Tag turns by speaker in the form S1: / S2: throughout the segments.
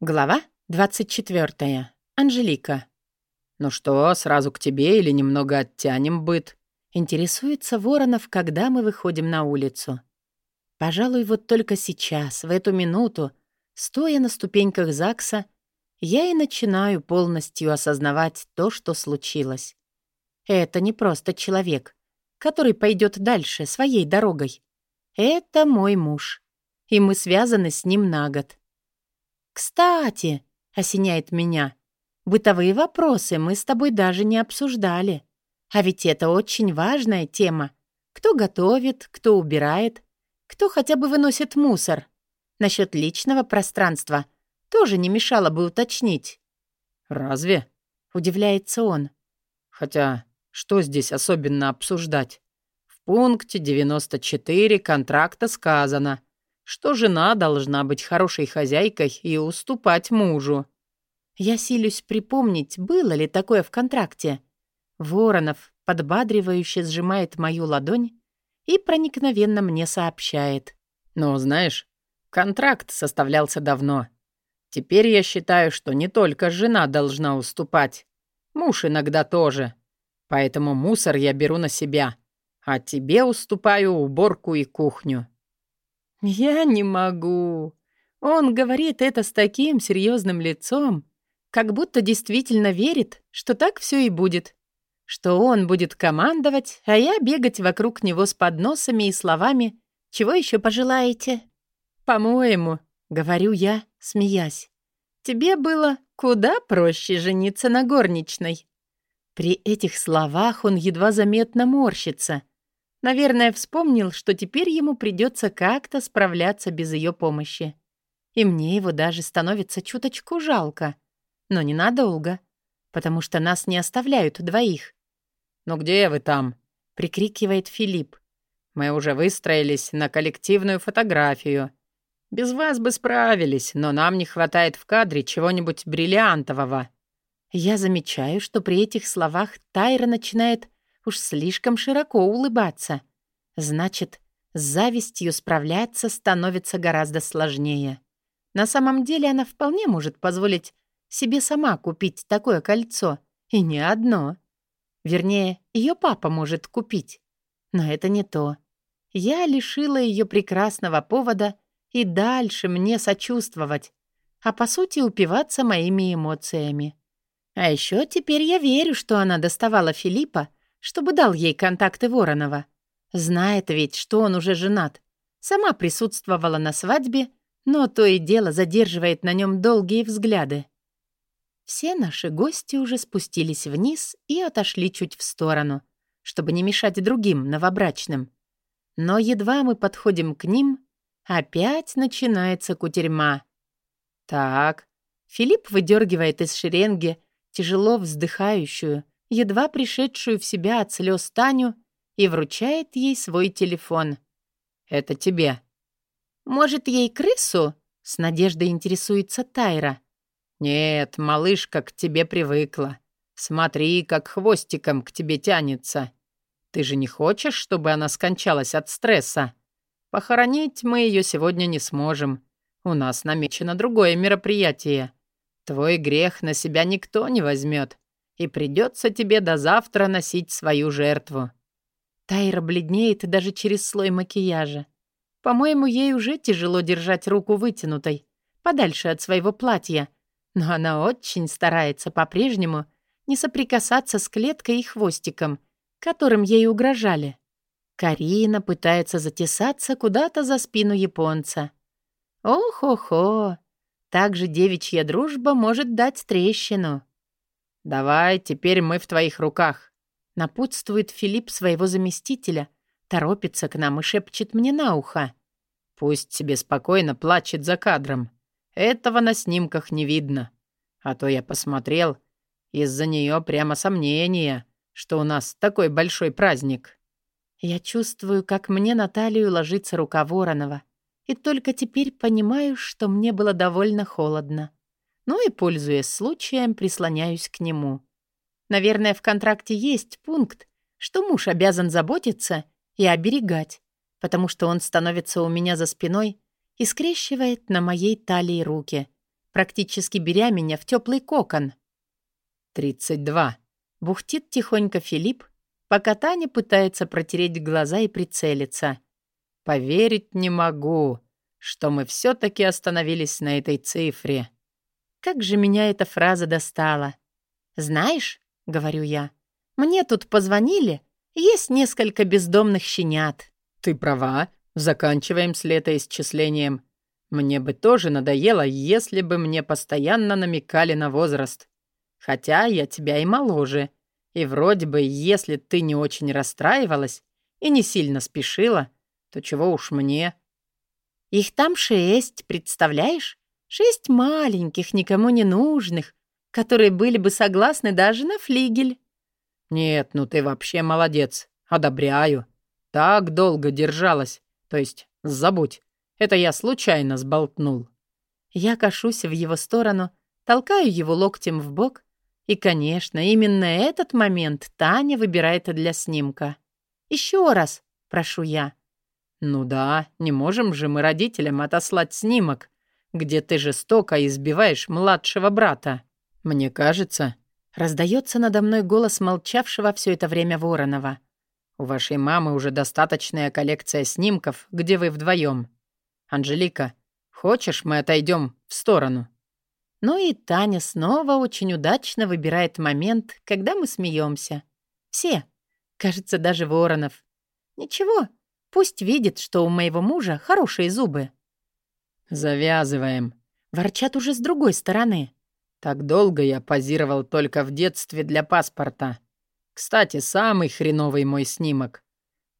S1: Глава 24. Анжелика.
S2: «Ну что, сразу к тебе или немного оттянем быт?»
S1: Интересуется Воронов, когда мы выходим на улицу. Пожалуй, вот только сейчас, в эту минуту, стоя на ступеньках ЗАГСа, я и начинаю полностью осознавать то, что случилось. Это не просто человек, который пойдет дальше своей дорогой. Это мой муж, и мы связаны с ним на год. «Кстати», — осеняет меня, «бытовые вопросы мы с тобой даже не обсуждали. А ведь это очень важная тема. Кто готовит, кто убирает, кто хотя бы выносит мусор. Насчет личного пространства тоже не мешало бы уточнить».
S2: «Разве?»
S1: — удивляется он.
S2: «Хотя, что здесь особенно обсуждать? В пункте 94 контракта сказано — что жена должна быть хорошей хозяйкой и уступать мужу.
S1: Я силюсь припомнить, было ли такое в контракте. Воронов подбадривающе сжимает мою ладонь и проникновенно мне сообщает.
S2: «Ну, знаешь, контракт составлялся давно. Теперь я считаю, что не только жена должна уступать. Муж иногда тоже. Поэтому мусор я беру на себя, а тебе уступаю уборку и кухню».
S1: «Я не могу». Он говорит это с таким серьезным лицом, как будто действительно верит, что так все и будет. Что он будет командовать, а я бегать вокруг него с подносами и словами «Чего еще пожелаете?» «По-моему», — говорю я, смеясь, «тебе было куда проще жениться на горничной». При этих словах он едва заметно морщится, Наверное, вспомнил, что теперь ему придется как-то справляться без ее помощи. И мне его даже становится чуточку жалко. Но ненадолго, потому что нас не оставляют двоих.
S2: «Ну где вы там?»
S1: — прикрикивает Филипп.
S2: «Мы уже выстроились на коллективную фотографию. Без вас бы справились, но нам не хватает в кадре чего-нибудь бриллиантового».
S1: Я замечаю, что при этих словах Тайра начинает Уж слишком широко улыбаться. Значит, с завистью справляться становится гораздо сложнее. На самом деле она вполне может позволить себе сама купить такое кольцо. И не одно. Вернее, ее папа может купить. Но это не то. Я лишила ее прекрасного повода и дальше мне сочувствовать, а по сути упиваться моими эмоциями. А еще теперь я верю, что она доставала Филиппа чтобы дал ей контакты Воронова. Знает ведь, что он уже женат. Сама присутствовала на свадьбе, но то и дело задерживает на нем долгие взгляды. Все наши гости уже спустились вниз и отошли чуть в сторону, чтобы не мешать другим новобрачным. Но едва мы подходим к ним, опять начинается кутерьма. Так, Филипп выдергивает из шеренги тяжело вздыхающую, едва пришедшую в себя от слез Таню, и вручает ей свой телефон.
S2: «Это тебе».
S1: «Может, ей крысу?» — с надеждой интересуется Тайра.
S2: «Нет, малышка к тебе привыкла. Смотри, как хвостиком к тебе тянется. Ты же не хочешь, чтобы она скончалась от стресса? Похоронить мы ее сегодня не сможем. У нас намечено другое мероприятие. Твой грех на себя никто не возьмет и придется тебе до завтра носить свою жертву».
S1: Тайра бледнеет даже через слой макияжа. По-моему, ей уже тяжело держать руку вытянутой, подальше от своего платья, но она очень старается по-прежнему не соприкасаться с клеткой и хвостиком, которым ей угрожали. Карина пытается затесаться куда-то за спину японца. Ох-охо! Так же девичья дружба может дать трещину.
S2: «Давай, теперь мы в твоих руках», —
S1: напутствует Филипп своего заместителя, торопится к нам и шепчет мне на ухо.
S2: «Пусть себе спокойно плачет за кадром. Этого на снимках не видно. А то я посмотрел, из-за нее прямо сомнения, что у нас такой большой праздник».
S1: Я чувствую, как мне на талию ложится рука Воронова, и только теперь понимаю, что мне было довольно холодно. Ну и, пользуясь случаем, прислоняюсь к нему. Наверное, в контракте есть пункт, что муж обязан заботиться и оберегать, потому что он становится у меня за спиной и скрещивает на моей талии руки, практически беря меня в теплый кокон.
S2: «Тридцать два», —
S1: бухтит тихонько Филипп, пока Таня пытается протереть глаза и прицелиться.
S2: «Поверить не могу, что мы все-таки остановились на этой цифре».
S1: Как же меня эта фраза достала. «Знаешь», — говорю я, — «мне тут позвонили, есть несколько бездомных щенят».
S2: «Ты права, заканчиваем с летоисчислением. Мне бы тоже надоело, если бы мне постоянно намекали на возраст. Хотя я тебя и моложе. И вроде бы, если ты не очень расстраивалась и не сильно спешила, то чего уж мне?»
S1: «Их там шесть, представляешь? Шесть маленьких, никому не нужных, которые были бы согласны даже на флигель».
S2: «Нет, ну ты вообще молодец. Одобряю. Так долго держалась. То есть, забудь. Это я случайно сболтнул».
S1: Я кашусь в его сторону, толкаю его локтем в бок, и, конечно, именно этот момент Таня выбирает для снимка. «Еще раз», — прошу я.
S2: «Ну да, не можем же мы родителям отослать снимок, где ты жестоко избиваешь младшего брата. Мне кажется...»
S1: Раздается надо мной голос молчавшего все это время Воронова.
S2: «У вашей мамы уже достаточная коллекция снимков, где вы вдвоем. Анжелика, хочешь, мы отойдем в сторону?»
S1: Ну и Таня снова очень удачно выбирает момент, когда мы смеемся. Все. Кажется, даже Воронов. Ничего, пусть видит, что у моего мужа хорошие зубы.
S2: «Завязываем».
S1: Ворчат уже с другой стороны.
S2: «Так долго я позировал только в детстве для паспорта. Кстати, самый хреновый мой снимок.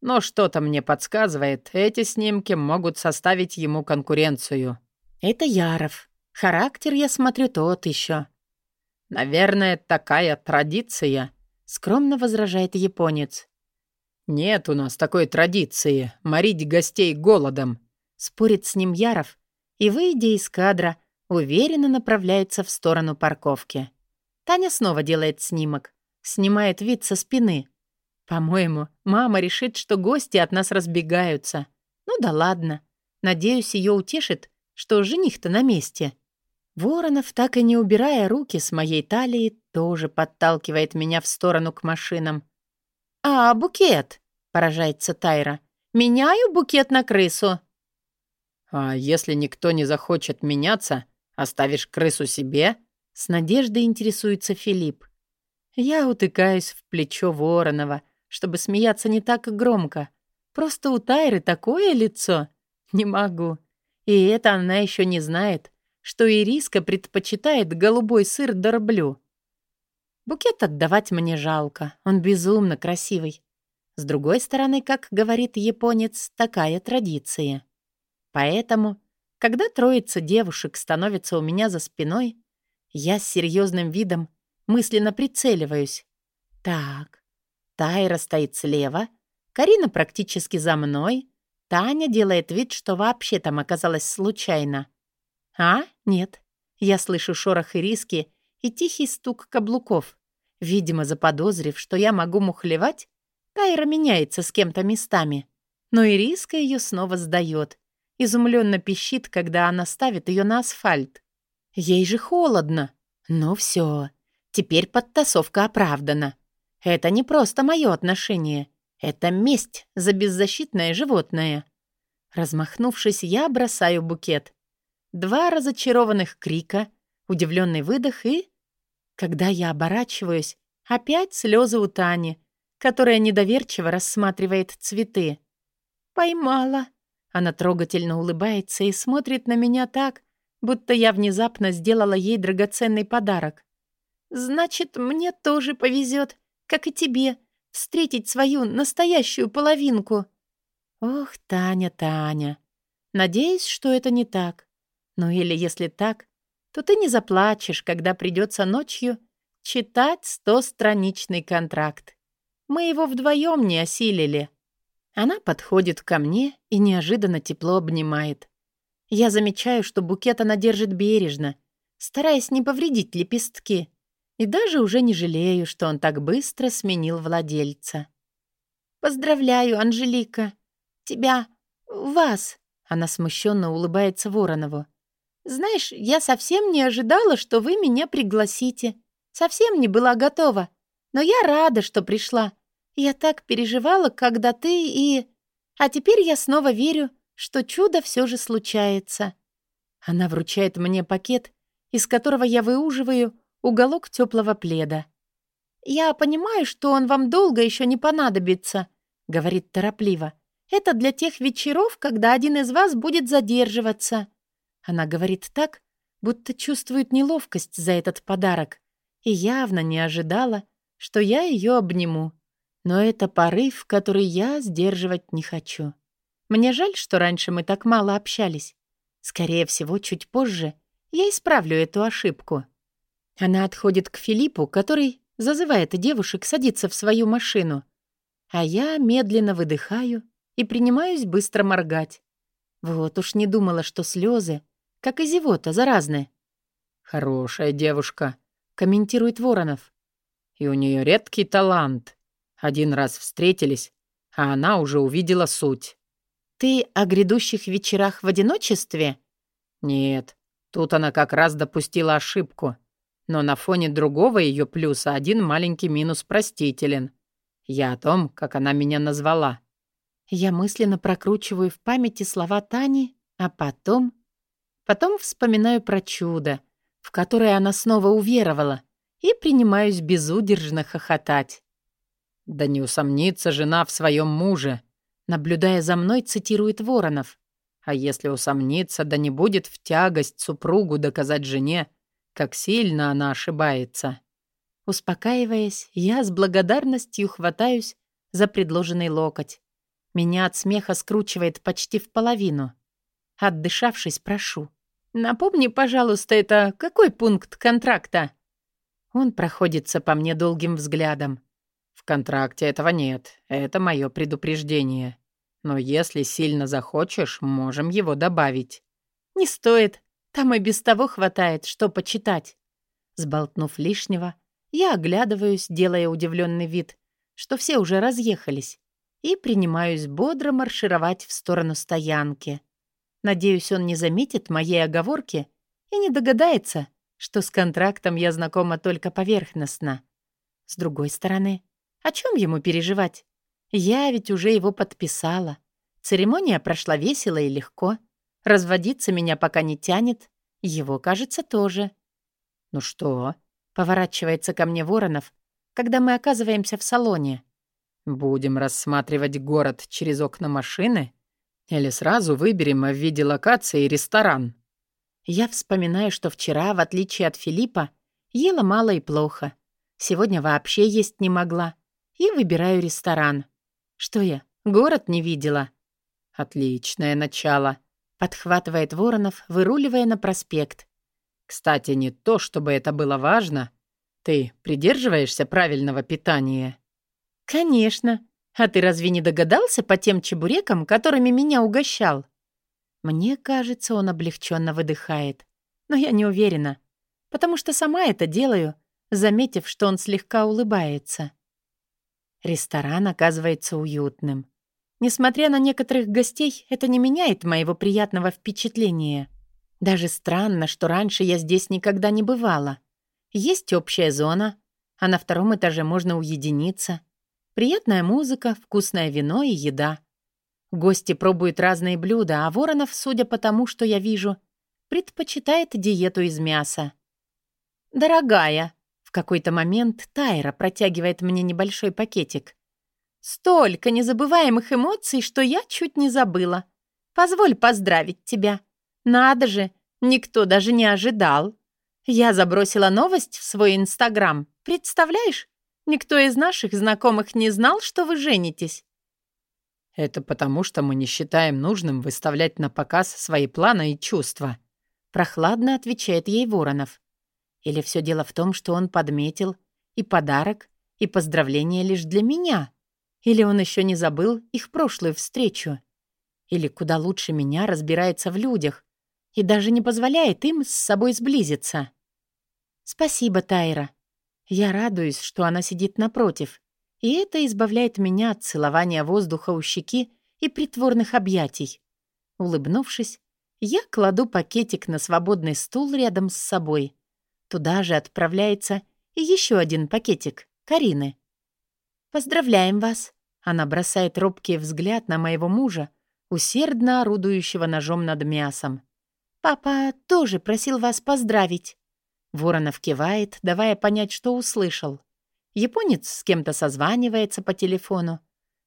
S2: Но что-то мне подсказывает, эти снимки могут составить ему конкуренцию».
S1: «Это Яров. Характер, я смотрю, тот еще.
S2: «Наверное, такая традиция», — скромно возражает японец. «Нет у нас такой традиции — морить гостей голодом», —
S1: спорит с ним Яров, и, выйдя из кадра, уверенно направляется в сторону парковки. Таня снова делает снимок, снимает вид со спины. По-моему, мама решит, что гости от нас разбегаются. Ну да ладно. Надеюсь, ее утешит, что жених-то на месте. Воронов, так и не убирая руки с моей талии, тоже подталкивает меня в сторону к машинам. «А, букет!» — поражается Тайра. «Меняю букет на крысу!»
S2: «А если никто не захочет меняться, оставишь крысу себе?»
S1: С надеждой интересуется Филипп. Я утыкаюсь в плечо Воронова, чтобы смеяться не так громко. Просто у Тайры такое лицо. Не могу. И это она еще не знает, что Ириска предпочитает голубой сыр дорблю. Букет отдавать мне жалко, он безумно красивый. С другой стороны, как говорит японец, такая традиция. Поэтому, когда троица девушек становится у меня за спиной, я с серьезным видом мысленно прицеливаюсь. Так, Тайра стоит слева, Карина практически за мной, Таня делает вид, что вообще там оказалась случайно. А, нет, я слышу шорох и риски и тихий стук каблуков. Видимо, заподозрив, что я могу мухлевать, Тайра меняется с кем-то местами. Но и риска ее снова сдает, изумленно пищит, когда она ставит ее на асфальт. Ей же холодно. Ну все, теперь подтасовка оправдана. Это не просто мое отношение. Это месть за беззащитное животное. Размахнувшись, я бросаю букет. Два разочарованных крика, удивленный выдох и... Когда я оборачиваюсь, опять слезы у Тани, которая недоверчиво рассматривает цветы. «Поймала», она трогательно улыбается и смотрит на меня так, будто я внезапно сделала ей драгоценный подарок. «Значит, мне тоже повезет, как и тебе, встретить свою настоящую половинку». «Ох, Таня, Таня, надеюсь, что это не так. Ну или если так, то ты не заплачешь, когда придется ночью читать стостраничный контракт. Мы его вдвоем не осилили». Она подходит ко мне и неожиданно тепло обнимает. Я замечаю, что букет она держит бережно, стараясь не повредить лепестки, и даже уже не жалею, что он так быстро сменил владельца. «Поздравляю, Анжелика! Тебя... вас!» Она смущенно улыбается Воронову. «Знаешь, я совсем не ожидала, что вы меня пригласите. Совсем не была готова. Но я рада, что пришла. Я так переживала, когда ты и... А теперь я снова верю, что чудо все же случается». Она вручает мне пакет, из которого я выуживаю уголок теплого пледа. «Я понимаю, что он вам долго еще не понадобится», — говорит торопливо. «Это для тех вечеров, когда один из вас будет задерживаться». Она говорит так, будто чувствует неловкость за этот подарок, и явно не ожидала, что я ее обниму. Но это порыв, который я сдерживать не хочу. Мне жаль, что раньше мы так мало общались. Скорее всего, чуть позже я исправлю эту ошибку. Она отходит к Филиппу, который зазывает девушек садиться в свою машину. А я медленно выдыхаю и принимаюсь быстро моргать. Вот уж не думала, что слезы, как и зевота, заразны.
S2: «Хорошая девушка», — комментирует Воронов. «И у нее редкий талант. Один раз встретились, а она уже увидела суть».
S1: «Ты о грядущих вечерах в одиночестве?»
S2: «Нет, тут она как раз допустила ошибку. Но на фоне другого ее плюса один маленький минус простителен. Я о том, как она меня назвала».
S1: Я мысленно прокручиваю в памяти слова Тани, а потом... Потом вспоминаю про чудо, в которое она снова уверовала, и принимаюсь безудержно хохотать.
S2: «Да не усомнится жена в своем муже»,
S1: наблюдая за мной, цитирует Воронов.
S2: «А если усомнится, да не будет в тягость супругу доказать жене, как сильно она ошибается».
S1: Успокаиваясь, я с благодарностью хватаюсь за предложенный локоть. Меня от смеха скручивает почти в половину. Отдышавшись, прошу. «Напомни, пожалуйста, это какой пункт контракта?» Он проходится по мне долгим взглядом.
S2: В контракте этого нет. Это мое предупреждение. Но если сильно захочешь, можем его добавить.
S1: Не стоит. Там и без того хватает, что почитать. Сболтнув лишнего, я оглядываюсь, делая удивленный вид, что все уже разъехались, и принимаюсь бодро маршировать в сторону стоянки. Надеюсь, он не заметит моей оговорки и не догадается, что с контрактом я знакома только поверхностно. С другой стороны, о чем ему переживать? Я ведь уже его подписала. Церемония прошла весело и легко. Разводиться меня пока не тянет. Его, кажется, тоже.
S2: «Ну что?» — поворачивается ко мне Воронов, когда мы оказываемся в салоне. «Будем рассматривать город через окна машины? Или сразу выберем в виде локации ресторан?»
S1: Я вспоминаю, что вчера, в отличие от Филиппа, ела мало и плохо. Сегодня вообще есть не могла. И выбираю ресторан. Что я, город не видела?
S2: Отличное начало.
S1: Подхватывает Воронов, выруливая на проспект.
S2: Кстати, не то, чтобы это было важно. Ты придерживаешься правильного питания?
S1: Конечно. А ты разве не догадался по тем чебурекам, которыми меня угощал? Мне кажется, он облегченно выдыхает. Но я не уверена, потому что сама это делаю, заметив, что он слегка улыбается. Ресторан оказывается уютным. Несмотря на некоторых гостей, это не меняет моего приятного впечатления. Даже странно, что раньше я здесь никогда не бывала. Есть общая зона, а на втором этаже можно уединиться. Приятная музыка, вкусное вино и еда. Гости пробуют разные блюда, а Воронов, судя по тому, что я вижу, предпочитает диету из мяса. «Дорогая», — какой-то момент Тайра протягивает мне небольшой пакетик. «Столько незабываемых эмоций, что я чуть не забыла. Позволь поздравить тебя. Надо же, никто даже не ожидал. Я забросила новость в свой Инстаграм. Представляешь, никто из наших знакомых не знал, что вы женитесь.
S2: Это потому, что мы не считаем нужным выставлять на показ свои планы и чувства.
S1: Прохладно отвечает ей Воронов. Или все дело в том, что он подметил и подарок, и поздравление лишь для меня? Или он еще не забыл их прошлую встречу? Или куда лучше меня разбирается в людях и даже не позволяет им с собой сблизиться? Спасибо, Тайра. Я радуюсь, что она сидит напротив и это избавляет меня от целования воздуха у щеки и притворных объятий. Улыбнувшись, Я кладу пакетик на свободный стул рядом с собой. Туда же отправляется и еще один пакетик Карины. «Поздравляем вас!» Она бросает робкий взгляд на моего мужа, усердно орудующего ножом над мясом. «Папа тоже просил вас поздравить». Воронов кивает, давая понять, что услышал. Японец с кем-то созванивается по телефону,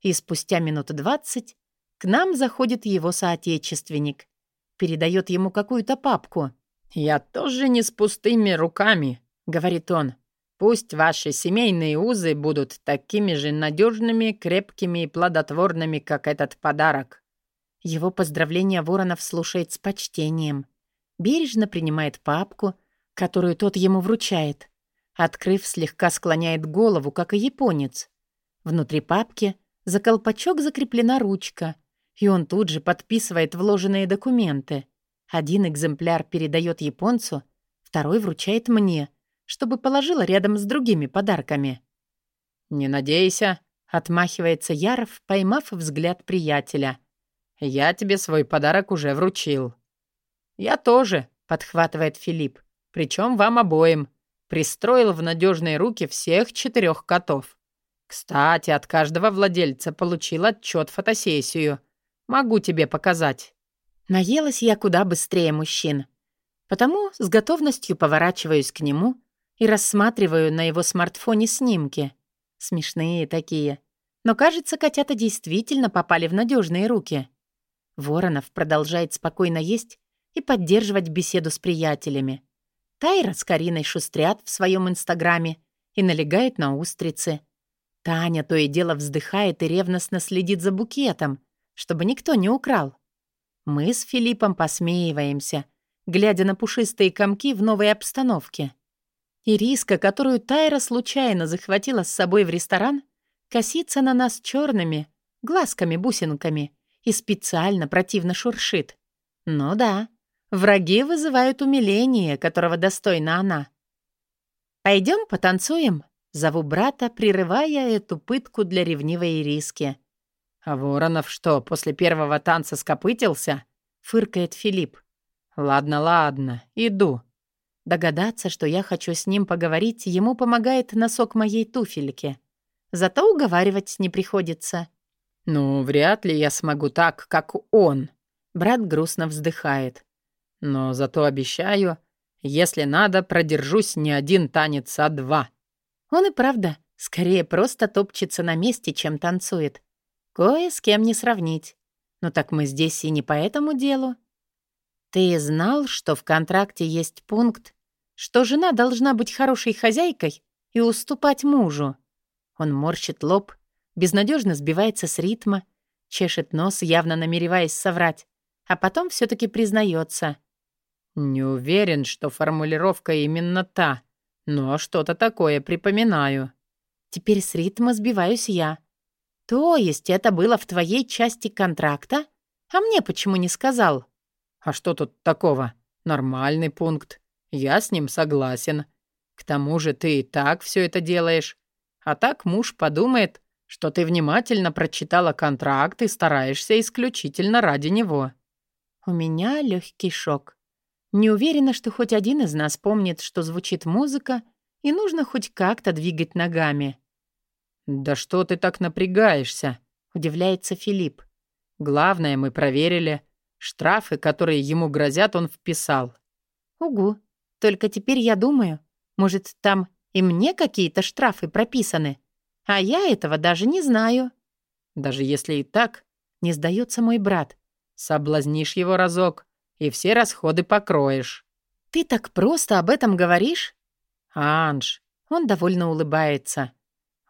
S1: и спустя минут двадцать к нам заходит его соотечественник. Передает ему какую-то папку.
S2: «Я тоже не с пустыми руками», — говорит он. «Пусть ваши семейные узы будут такими же надежными, крепкими и плодотворными, как этот подарок».
S1: Его поздравления Воронов слушает с почтением. Бережно принимает папку, которую тот ему вручает. Открыв, слегка склоняет голову, как и японец. Внутри папки за колпачок закреплена ручка, и он тут же подписывает вложенные документы. Один экземпляр передает японцу, второй вручает мне, чтобы положила рядом с другими подарками.
S2: «Не надейся», — отмахивается Яров, поймав взгляд приятеля. «Я тебе свой подарок уже вручил». «Я тоже», — подхватывает Филипп. «Причем вам обоим. Пристроил в надежные руки всех четырех котов. Кстати, от каждого владельца получил отчет фотосессию. Могу тебе показать.
S1: Наелась я куда быстрее мужчин. Потому с готовностью поворачиваюсь к нему и рассматриваю на его смартфоне снимки. Смешные такие. Но, кажется, котята действительно попали в надежные руки. Воронов продолжает спокойно есть и поддерживать беседу с приятелями. Тайра с Кариной шустрят в своем инстаграме и налегают на устрицы. Таня то и дело вздыхает и ревностно следит за букетом, чтобы никто не украл. Мы с Филиппом посмеиваемся, глядя на пушистые комки в новой обстановке. Ириска, которую Тайра случайно захватила с собой в ресторан, косится на нас черными, глазками-бусинками и специально противно шуршит. Ну да, Враги вызывают умиление, которого достойна она. «Пойдем потанцуем?» — зову брата, прерывая эту пытку для ревнивой риски.
S2: «А Воронов что, после первого танца скопытился?» — фыркает Филипп. «Ладно, ладно, иду».
S1: Догадаться, что я хочу с ним поговорить, ему помогает носок моей туфельки. Зато уговаривать не приходится.
S2: «Ну, вряд ли я смогу так, как он».
S1: Брат грустно вздыхает.
S2: Но зато обещаю, если надо, продержусь не один танец, а два».
S1: Он и правда скорее просто топчется на месте, чем танцует. Кое с кем не сравнить. Но так мы здесь и не по этому делу. Ты знал, что в контракте есть пункт, что жена должна быть хорошей хозяйкой и уступать мужу? Он морщит лоб, безнадежно сбивается с ритма, чешет нос, явно намереваясь соврать, а потом все таки признается.
S2: «Не уверен, что формулировка именно та, но что-то такое припоминаю».
S1: Теперь с ритма сбиваюсь я. «То есть это было в твоей части контракта? А мне почему не сказал?»
S2: «А что тут такого? Нормальный пункт. Я с ним согласен. К тому же ты и так все это делаешь. А так муж подумает, что ты внимательно прочитала контракт и стараешься исключительно ради него».
S1: У меня легкий шок. Не уверена, что хоть один из нас помнит, что звучит музыка, и нужно хоть как-то двигать ногами.
S2: «Да что ты так напрягаешься?» — удивляется Филипп. «Главное, мы проверили. Штрафы, которые ему грозят, он вписал».
S1: «Угу. Только теперь я думаю, может, там и мне какие-то штрафы прописаны, а я этого даже не знаю».
S2: «Даже если и так,
S1: не сдается мой брат.
S2: Соблазнишь его разок, и все расходы покроешь».
S1: «Ты так просто об этом говоришь?»
S2: «Анж».
S1: Он довольно улыбается.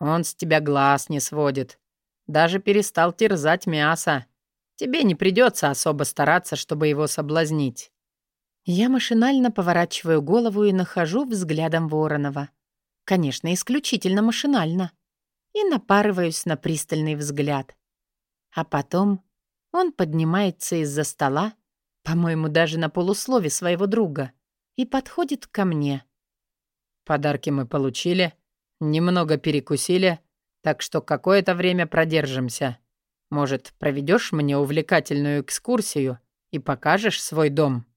S2: «Он с тебя глаз не сводит. Даже перестал терзать мясо. Тебе не придется особо стараться, чтобы его соблазнить».
S1: Я машинально поворачиваю голову и нахожу взглядом Воронова. Конечно, исключительно машинально. И напарываюсь на пристальный взгляд. А потом он поднимается из-за стола по-моему, даже на полуслове своего друга, и подходит ко мне.
S2: Подарки мы получили, немного перекусили, так что какое-то время продержимся. Может, проведешь мне увлекательную экскурсию и покажешь свой дом?»